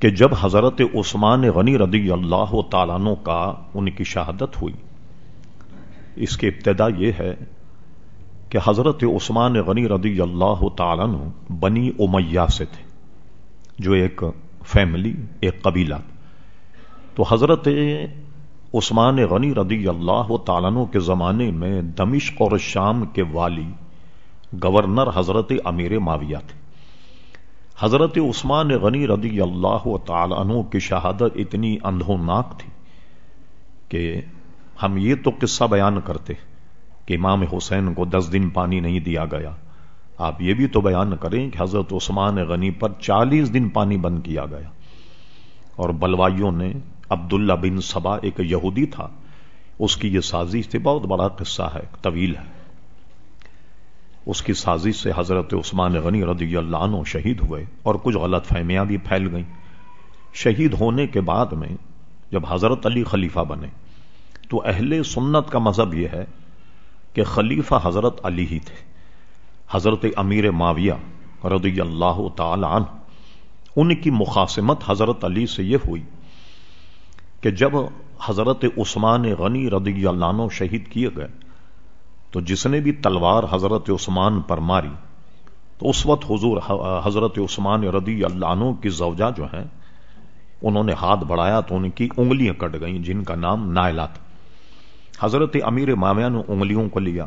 کہ جب حضرت عثمان غنی رضی اللہ تعالیٰ کا ان کی شہادت ہوئی، اس کی ابتدا یہ ہے کہ حضرت عثمان غنی رضی اللہ تعالیٰ بنی امیہ سے تھے، جو ایک فیملی ایک قبیلہ۔ تو حضرت عثمان غنی رضی اللہ تعالیٰ کے زمانے میں دمشق اور شام کے والی گورنر حضرت امیر معاویہ تھے۔ حضرت عثمان غنی رضی اللہ تعالیٰ عنہ کی شہادت اتنی اندھوناک تھی کہ ہم یہ تو قصہ بیان کرتے کہ امام حسین کو دس دن پانی نہیں دیا گیا۔ آپ یہ بھی تو بیان کریں کہ حضرت عثمان غنی پر چالیس دن پانی بند کیا گیا۔ اور بلوائیوں نے عبداللہ بن سبا ایک یہودی تھا۔ اس کی یہ سازش تھی، بہت بڑا قصہ ہے طویل ہے۔ اس کی سازش سے حضرت عثمان غنی رضی اللہ عنہ شہید ہوئے اور کچھ غلط فہمیاں بھی پھیل گئیں۔ شہید ہونے کے بعد میں جب حضرت علی خلیفہ بنے، تو اہل سنت کا مذہب یہ ہے کہ خلیفہ حضرت علی ہی تھے۔ حضرت امیر معاویہ رضی اللہ تعالی عنہ، ان کی مخاسمت حضرت علی سے یہ ہوئی کہ جب حضرت عثمان غنی رضی اللہ عنہ شہید کیے گئے تو جس نے بھی تلوار حضرت عثمان پر ماری، تو اس وقت حضور حضرت عثمان رضی اللہ عنہ کی زوجہ جو ہیں، انہوں نے ہاتھ بڑھایا تو ان کی انگلیاں کٹ گئیں، جن کا نام نائلہ تھا حضرت امیر مامیہ نے انگلیوں کو لیا،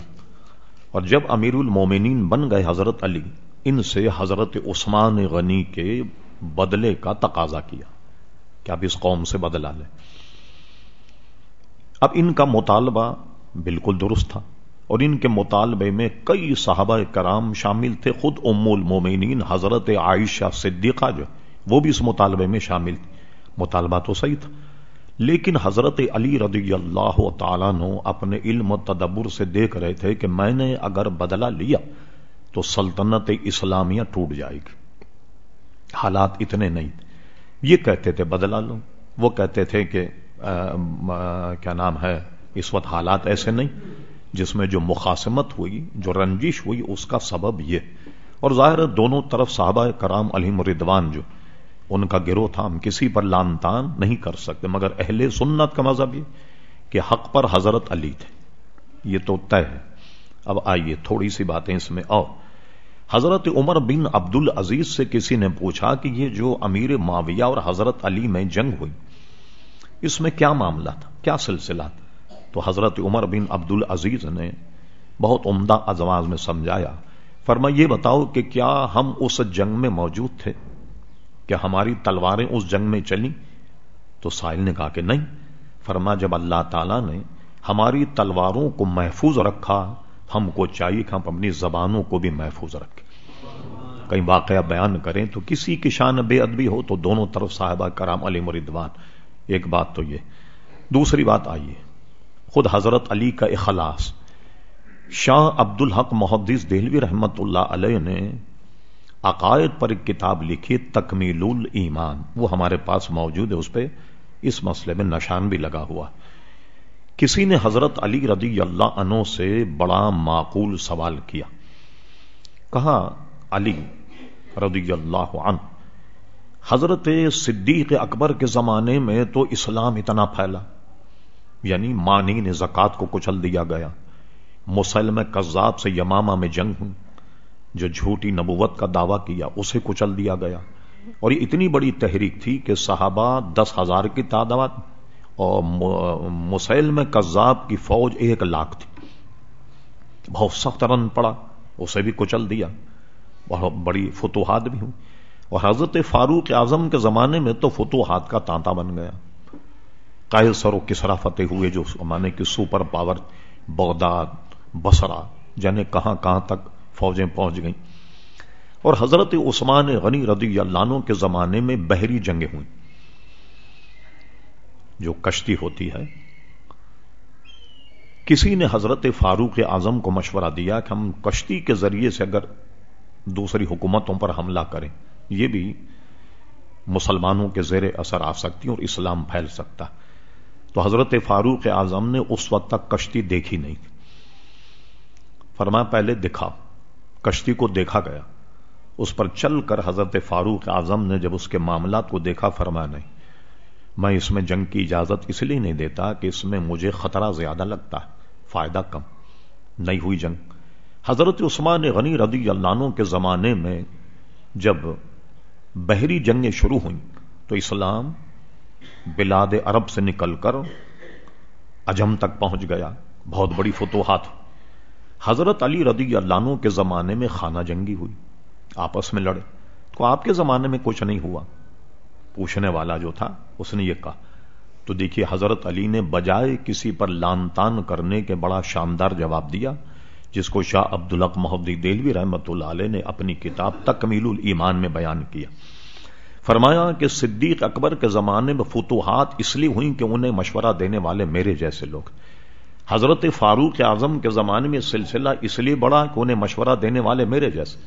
اور جب امیر المومنین بن گئے حضرت علی، ان سے حضرت عثمان غنی کے بدلے کا تقاضا کیا۔ کہ اب اس قوم سے بدلا لے۔ اب ان کا مطالبہ بالکل درست تھا۔ اور ان کے مطالبے میں کئی صحابہ کرام شامل تھے، خود ام المومنین، حضرت عائشہ صدیقہ جو، وہ بھی اس مطالبے میں شامل تھی مطالبہ تو صحیح تھا، لیکن حضرت علی رضی اللہ تعالیٰ نو اپنے علم و تدبر سے دیکھ رہے تھے کہ میں نے اگر بدلہ لیا تو سلطنت اسلامیہ ٹوٹ جائے گی۔ حالات اتنے نہیں یہ کہتے تھے بدلہ لو وہ کہتے تھے کہ کیا نام ہے، اس وقت حالات ایسے نہیں۔ جس میں جو مخاسمت ہوئی، جو رنجش ہوئی، اس کا سبب یہ۔ اور ظاہر دونوں طرف صحابہ کرام علی مردوان جو، ان کا گروہ تھا، ہم کسی پر لان تان نہیں کر سکتے۔ مگر اہل سنت کا مذہب یہ کہ حق پر حضرت علی تھے۔ یہ تو طے ہے۔ اب آئیے تھوڑی سی باتیں اس میں اور۔ حضرت عمر بن عبد العزیز سے کسی نے پوچھا کہ یہ جو امیر معاویہ اور حضرت علی میں جنگ ہوئی، اس میں کیا معاملہ تھا؟ کیا سلسلہ تھا؟ تو حضرت عمر بن عبد العزیز نے بہت عمدہ ازواز میں سمجھایا فرما یہ بتاؤ کہ کیا ہم اس جنگ میں موجود تھے؟ کہ ہماری تلواریں اس جنگ میں چلیں؟ تو سائل نے کہا کہ نہیں۔ فرما جب اللہ تعالی نے ہماری تلواروں کو محفوظ رکھا، ہم کو چاہیے کہ ہم اپنی زبانوں کو بھی محفوظ رکھیں۔ کئی واقعہ بیان کریں تو کسی کی شان بے ادبی ہو تو دونوں طرف صاحبہ کرام علی مردوان۔ ایک بات تو یہ۔ دوسری بات آئیے۔ خود حضرت علی کا اخلاص۔ شاہ عبد الحق محدث دہلوی رحمت اللہ علیہ نے عقائد پر ایک کتاب لکھی تکمیل ایمان۔ وہ ہمارے پاس موجود ہے، اس پہ اس مسئلے میں نشان بھی لگا ہوا۔ کسی نے حضرت علی رضی اللہ عنہ سے بڑا معقول سوال کیا۔ کہا، علی رضی اللہ عنہ، حضرت صدیق اکبر کے زمانے میں تو اسلام اتنا پھیلا۔ یعنی مانی نے زکات کو کچل دیا گیا۔ مسلم کذاب سے یمامہ میں جنگ ہوں جو جھوٹی نبوت کا دعویٰ کیا، اسے کچل دیا گیا۔ اور یہ اتنی بڑی تحریک تھی کہ صحابہ دس ہزار کی تعداد اور مسلم کذاب کی فوج ایک لاکھ تھی۔ بہت سخت رن پڑا، اسے بھی کچل دیا۔ بہت بڑی فتوحات بھی ہوں اور حضرت فاروق اعظم کے زمانے میں تو فتوحات کا تانتا بن گیا۔ سر و کسرا فتح ہوئے جو زمانے کی سپر پاور بغداد بسرا جانے کہاں کہاں تک فوجیں پہنچ گئیں۔ اور حضرت عثمان غنی رضی اللہ عنہ کے زمانے میں بحری جنگیں ہوئیں۔ جو کشتی ہوتی ہے۔ کسی نے حضرت فاروق اعظم کو مشورہ دیا کہ ہم کشتی کے ذریعے سے اگر دوسری حکومتوں پر حملہ کریں، یہ بھی مسلمانوں کے زیر اثر آ سکتی اور اسلام پھیل سکتا تو حضرت فاروق اعظم نے اس وقت تک کشتی دیکھی نہیں۔ فرمایا، پہلے دکھا۔ کشتی کو دیکھا گیا۔ اس پر چل کر حضرت فاروق اعظم نے جب اس کے معاملات کو دیکھا فرما نہیں، میں اس میں جنگ کی اجازت اس لیے نہیں دیتا کہ اس میں مجھے خطرہ زیادہ لگتا ہے، فائدہ کم۔ نہیں ہوئی جنگ۔ حضرت عثمان غنی رضی اللہ عنہ کے زمانے میں جب بحری جنگیں شروع ہوئیں تو اسلام بلاد عرب سے نکل کر اجم تک پہنچ گیا۔ بہت بڑی فتوحات۔ حضرت علی رضی اللہ عنہ کے زمانے میں خانہ جنگی ہوئی۔ آپس میں لڑے۔ تو آپ کے زمانے میں کچھ نہیں ہوا۔ پوچھنے والا جو تھا، اس نے یہ کہا، تو دیکھیے، حضرت علی نے بجائے کسی پر لان تان کرنے کے بڑا شاندار جواب دیا، جس کو شاہ عبدالق محدودی دہلوی رحمت اللہ علیہ نے اپنی کتاب تکمیل الایمان میں بیان کیا۔ فرمایا کہ صدیق اکبر کے زمانے میں فتوحات اس لیے ہوئی کہ انہیں مشورہ دینے والے میرے جیسے لوگ۔ حضرت فاروق اعظم کے زمانے میں سلسلہ اس لیے بڑا کہ انہیں مشورہ دینے والے میرے جیسے۔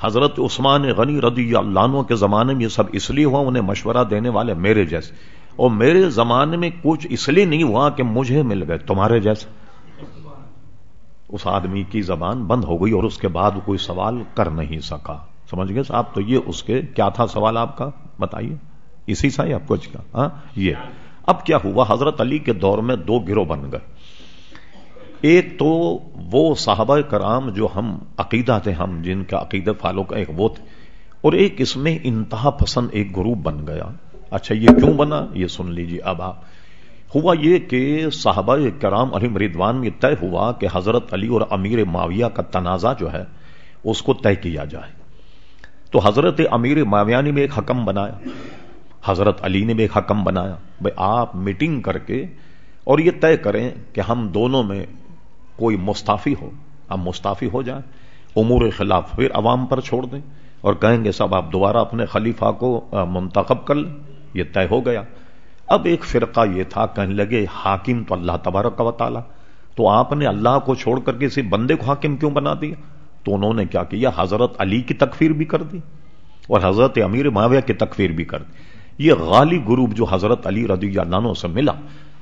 حضرت عثمان غنی رضی اللہ عنہ کے زمانے میں یہ سب اس لیے ہوا انہیں مشورہ دینے والے میرے جیسے۔ اور میرے زمانے میں کچھ اس لیے نہیں ہوا کہ مجھے مل گئے تمہارے جیسے۔ اس آدمی کی زبان بند ہو گئی اور اس کے بعد کوئی سوال کر نہیں سکا۔ سمجھ گئے؟ صاحب، تو یہ اس کے کیا تھا سوال آپ کا؟ بتائیے۔ اسی سے آپ کچھ کا ہاں یہ۔ اب کیا ہوا؟ حضرت علی کے دور میں دو گروہ بن گئے۔ ایک تو وہ صحابہ کرام جو ہم عقیدہ تھے، ہم جن کا عقیدہ فالو کا ایک وہ تھے۔ اور ایک اس میں انتہا پسند ایک گروپ بن گیا۔ اچھا یہ کیوں بنا؟ یہ سن لیجیے اب آپ۔ ہوا یہ کہ صحابہ کرام علی مریدوان میں طے ہوا کہ حضرت علی اور امیر معاویہ کا تنازع جو ہے، اس کو طے کیا جائے۔ تو حضرت امیر معاویہ نے ایک حکم بنایا۔ حضرت علی نے بھی ایک حکم بنایا بھائی آپ میٹنگ کر کے اور یہ طے کریں کہ ہم دونوں میں کوئی مستعفی ہو۔ ہم مستعفی ہو جائیں، امور خلاف پھر عوام پر چھوڑ دیں اور کہیں گے سب آپ دوبارہ اپنے خلیفہ کو منتخب کر لیں۔ یہ طے ہو گیا۔ اب ایک فرقہ یہ تھا، کہنے لگے حاکم تو اللہ تبارک و تعالی، تو آپ نے اللہ کو چھوڑ کر کسی بندے کو حاکم کیوں بنا دیا؟ تو انہوں نے کیا کیا؟ حضرت علی کی تکفیر بھی کر دی اور حضرت امیر معاویہ کی تکفیر بھی کر دی۔ یہ غالی گروپ جو حضرت علی رضی اللہ عنہ سے ملا،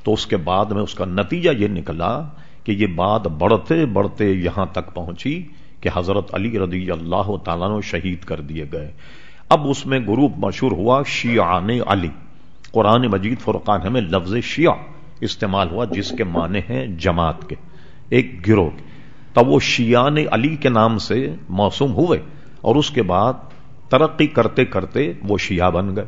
تو اس کے بعد میں اس کا نتیجہ یہ نکلا کہ یہ بات بڑھتے بڑھتے یہاں تک پہنچی کہ حضرت علی رضی اللہ تعالیٰ نے شہید کر دیے گئے۔ اب اس میں گروپ مشہور ہوا شیعان علی۔ قرآن مجید فرقان ہمیں لفظ شیعہ استعمال ہوا جس کے معنی ہیں جماعت کے۔ ایک گروہ۔ کے تب وہ شیعان علی کے نام سے موسوم ہوئے اور اس کے بعد ترقی کرتے کرتے وہ شیعہ بن گئے۔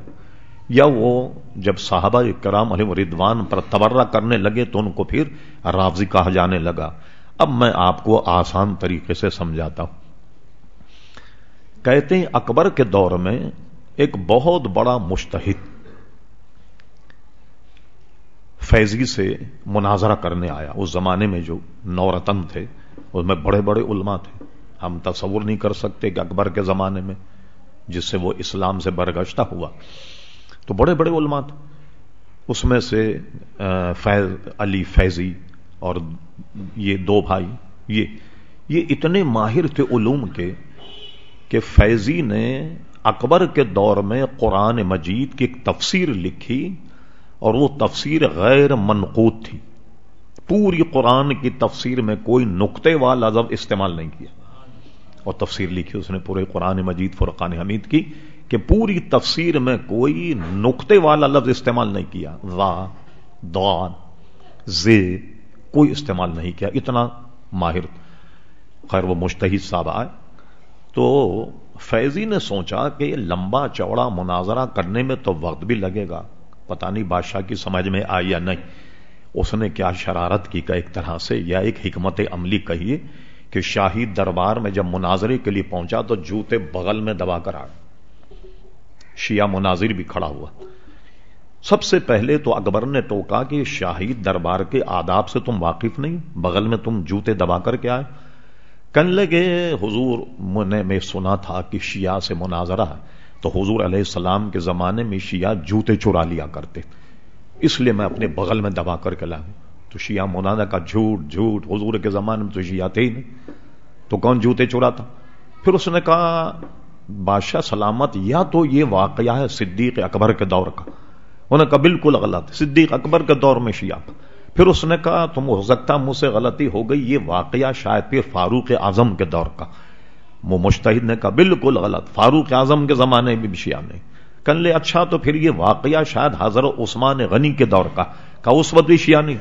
یا وہ جب صحابہ کرام علی ردوان پر تبرہ کرنے لگے تو ان کو پھر رافضی کہا جانے لگا۔ اب میں آپ کو آسان طریقے سے سمجھاتا ہوں۔ کہتے ہیں اکبر کے دور میں ایک بہت بڑا مشتحد فیضی سے مناظرہ کرنے آیا۔ اس زمانے میں جو نورتن تھے اس میں بڑے بڑے علماء تھے۔ ہم تصور نہیں کر سکتے کہ اکبر کے زمانے میں جس سے وہ اسلام سے برگشتہ ہوا۔ تو بڑے بڑے علماء تھے۔ اس میں سے فیض، علی فیضی اور یہ دو بھائی، یہ یہ اتنے ماہر تھے علوم کے کہ فیضی نے اکبر کے دور میں قرآن مجید کی ایک تفسیر لکھی اور وہ تفسیر غیر منقود تھی۔ پوری قرآن کی تفسیر میں کوئی نقطے والا لفظ استعمال نہیں کیا۔ اور تفسیر لکھی اس نے پورے قرآن مجید فرقان حمید کی کہ پوری تفسیر میں کوئی نقطے والا لفظ استعمال نہیں کیا۔ وا دعان زے، کوئی استعمال نہیں کیا۔ اتنا ماہر۔ خیر، وہ مشتحد صاحب آئے۔ تو فیضی نے سوچا کہ یہ لمبا چوڑا مناظرہ کرنے میں تو وقت بھی لگے گا۔ پتہ نہیں بادشاہ کی سمجھ میں آئی یا نہیں۔ اس نے کیا شرارت کی کا ایک طرح سے یا ایک حکمت عملی کہیے کہ شاہی دربار میں جب مناظرے کے لیے پہنچا تو جوتے بغل میں دبا کر آ شیعہ مناظر بھی کھڑا ہوا۔ سب سے پہلے تو اکبر نے ٹوکا کہ شاہی دربار کے آداب سے تم واقف نہیں، بغل میں تم جوتے دبا کر کے آئے۔ کن لگے، حضور نے میں سنا تھا کہ شیعہ سے مناظرہ تو حضور علیہ السلام کے زمانے میں شیعہ جوتے چرا لیا کرتے۔ اس لیے میں اپنے بغل میں دبا کر کے لاؤں تو شیعہ مولانا کا جھوٹ جھوٹ حضور کے زمانے میں تو شیعہ تھے ہی نہیں۔ تو کون جوتے چراتا پھر اس نے کہا، بادشاہ سلامت، یا تو یہ واقعہ ہے صدیق اکبر کے دور کا۔ انہوں نے کہا، بالکل غلط۔ صدیق اکبر کے دور میں شیعہ پھر اس نے کہا، تم ہو سکتا مجھ سے غلطی ہو گئی، یہ واقعہ شاید پھر فاروق اعظم کے دور کا۔ وہ مشتحد نے کہا، بالکل غلط۔ فاروق اعظم کے زمانے میں بھی شیعہ نہیں۔ کن لے اچھا تو پھر یہ واقعہ شاید حضرت عثمان غنی کے دور کا۔ کہا، اس وقت بھی شیعہ نہیں۔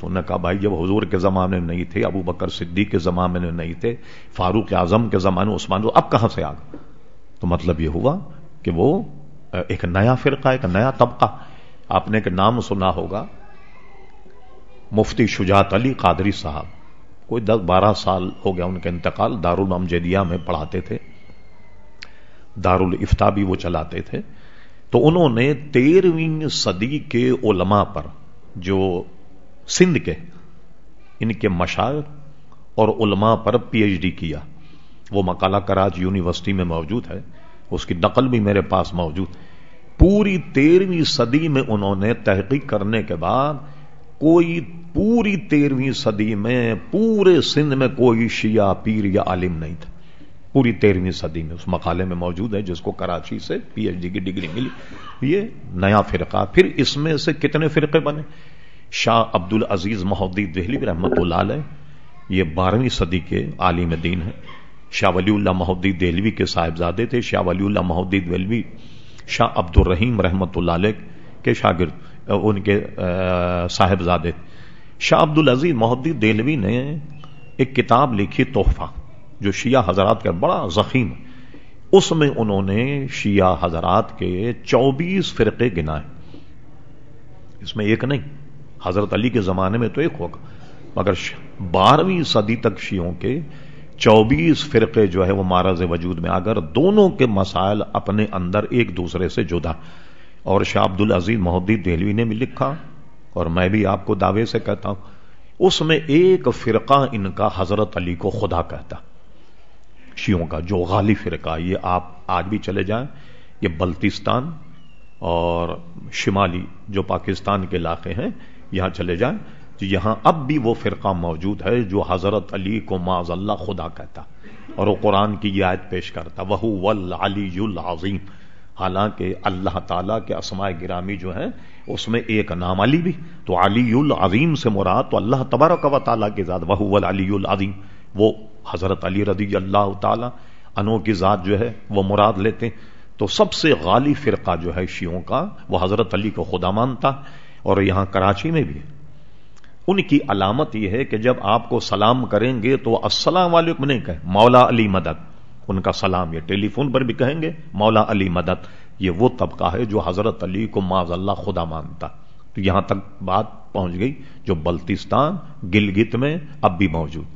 تو نے کہا، بھائی، جب حضور کے زمانے میں نہیں تھے، ابو بکر صدیق کے زمانے میں نہیں تھے، فاروق اعظم کے زمانے عثمان اب کہاں سے آ تو مطلب یہ ہوا کہ وہ ایک نیا فرقہ، ایک نیا طبقہ۔ آپ نے ایک نام سنا ہوگا، مفتی شجاعت علی قادری صاحب۔ کوئی دس بارہ سال ہو گیا ان کا انتقال دارالمجدیہ میں پڑھاتے تھے۔ دارالفتا بھی وہ چلاتے تھے۔ تو انہوں نے تیرہویں صدی کے علماء پر جو سندھ کے، ان کے مشاعر اور علماء پر پی ایچ ڈی کیا۔ وہ مکالا کراچ یونیورسٹی میں موجود ہے، اس کی نقل بھی میرے پاس موجود۔ پوری تیرہویں صدی میں انہوں نے تحقیق کرنے کے بعد کوئی پوری تیرہویں صدی میں، پورے سندھ میں کوئی شیعہ پیر یا عالم نہیں تھا۔ پوری تیرہویں صدی میں اس مقالے میں موجود ہے، جس کو کراچی سے پی ایچ ڈی کی ڈگری ملی۔ یہ نیا فرقہ۔ پھر اس میں سے کتنے فرقے بنے؟ شاہ عبد العزیز محدود دہلی رحمت اللہ علیہ، یہ بارہویں صدی کے عالم دین ہیں۔ شاہ ولی اللہ محدودی دہلوی کے صاحبزادے تھے۔ شاہ ولی اللہ محدود دہلوی، شاہ عبد الرحیم رحمت اللہ علیہ کے شاگرد، ان کے صاحبزادے۔ شاہ عبد العزیز محدود دہلوی نے ایک کتاب لکھی، تحفہ۔ جو شیعہ حضرات کا بڑا زخیم اس میں انہوں نے شیعہ حضرات کے چوبیس فرقے گنائے۔ اس میں ایک نہیں، حضرت علی کے زمانے میں تو ایک ہوگا، مگر بارہویں صدی تک شیوں کے چوبیس فرقے جو ہے وہ مہاراج وجود میں اگر دونوں کے مسائل اپنے اندر ایک دوسرے سے جدا۔ اور شاہ عبد العزیز محدود دہلوی نے بھی لکھا، اور میں بھی آپ کو دعوے سے کہتا ہوں، اس میں ایک فرقہ ان کا حضرت علی کو خدا کہتا۔ شیوں کا جو غالی فرقہ یہ آپ آج بھی چلے جائیں۔ یہ بلتستان اور شمالی جو پاکستان کے علاقے ہیں، یہاں چلے جائیں۔ تو یہاں اب بھی وہ فرقہ موجود ہے جو حضرت علی کو معذ اللہ خدا کہتا اور وہ قرآن کی یہ آیت پیش کرتا۔ وہ علی العظیم حالانکہ اللہ تعالیٰ کے اسماء گرامی جو ہیں، اس میں ایک نام علی بھی۔ تو علی العظیم سے مراد تو اللہ تبارک و تعالیٰ کی ذات وہ علی العظیم وہ حضرت علی رضی اللہ تعالیٰ انو کی ذات جو ہے وہ مراد لیتے تو سب سے غالی فرقہ جو ہے شیوں کا، وہ حضرت علی کو خدا مانتا اور یہاں کراچی میں بھی۔ ان کی علامت یہ ہے کہ جب آپ کو سلام کریں گے تو السلام علیکم نہیں کہیں، مولا علی مدد۔ ان کا سلام یہ ٹیلی فون پر بھی کہیں گے، مولا علی مدد۔ یہ وہ طبقہ ہے جو حضرت علی کو معذ اللہ خدا مانتا۔ تو یہاں تک بات پہنچ گئی جو بلتستان، گلگت میں اب بھی موجود۔